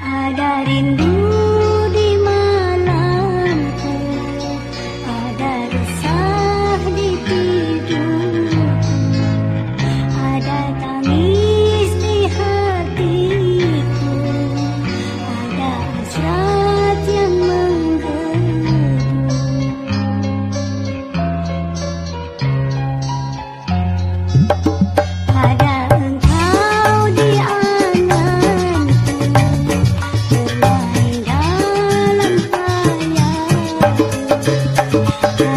ada rindu Yo